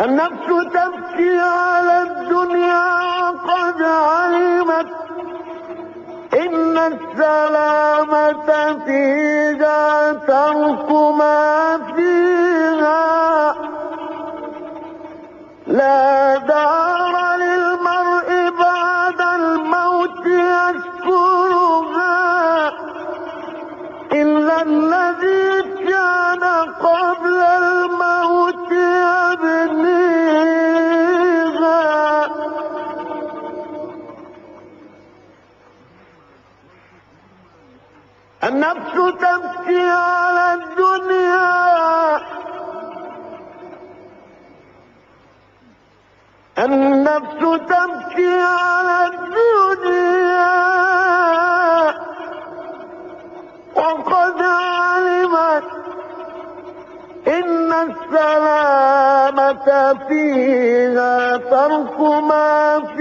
النفس تبكي على الدنيا وقد علمت إن السلامة فيها ترك ما النفس تبكي على الدنيا. النفس تبكي على الدنيا. وقد علمت إن السلامة فيها ترك ما فيها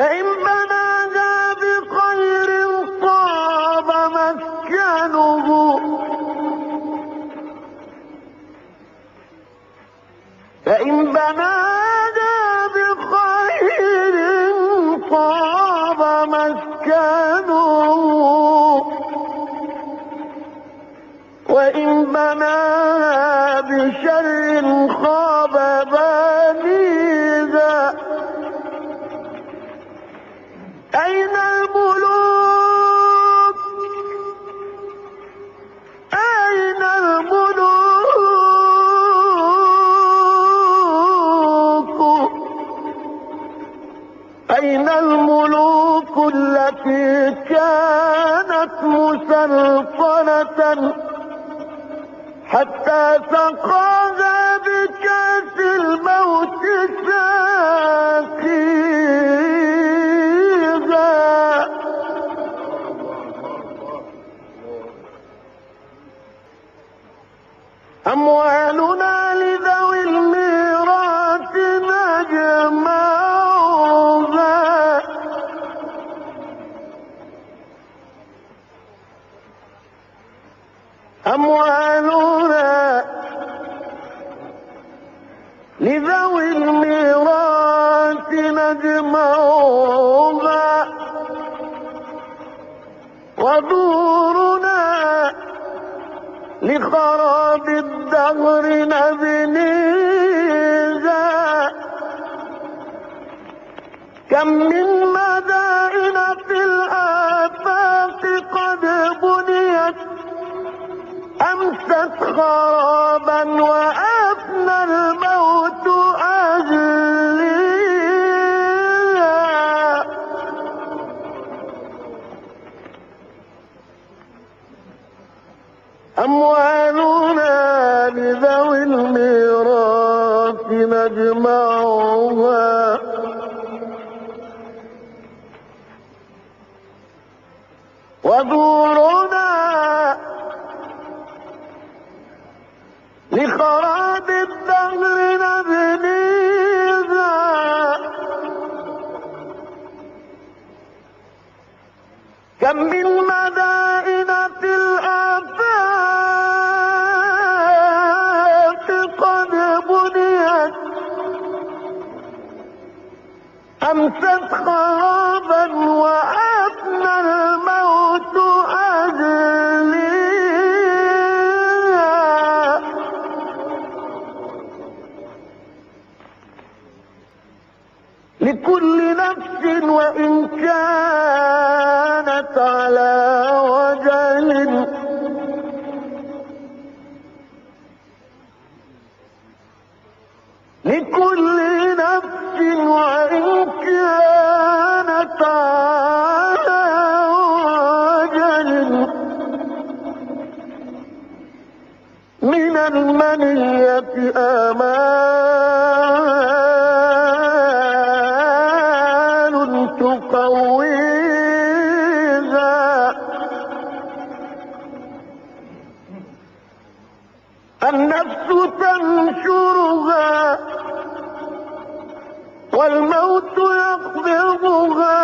فإن بخير بناها بخير طاب مسكنه مسلطنة حتى سقاها بكاس الموت ساقيها أموالنا لذوي الميراث نجمعها ودورنا لخراب الدهر نبنيها كم من أمست كم من مدائن في الآفاق قد بنيت. أمست خرابا وأفنى الموت أهليها لكل نفس وإن على لكل نفس وإن كانت على من المنية آمان تنشرها والموت يقبضها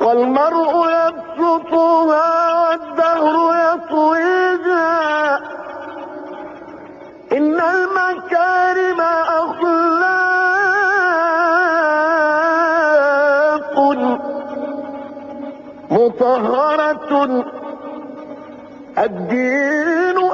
والمرء يبسطها والدهر يطويها. إن المكارم أخلاق مطهرة. الدين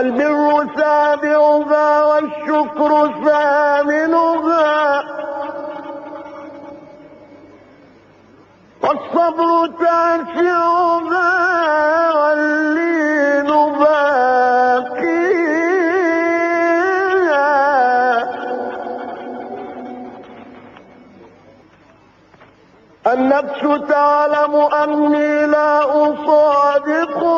والبر سابعها والشكر ثامنها. والصبر تاسعها واللين باقيها. النفس تعلم أني لا أصادقها.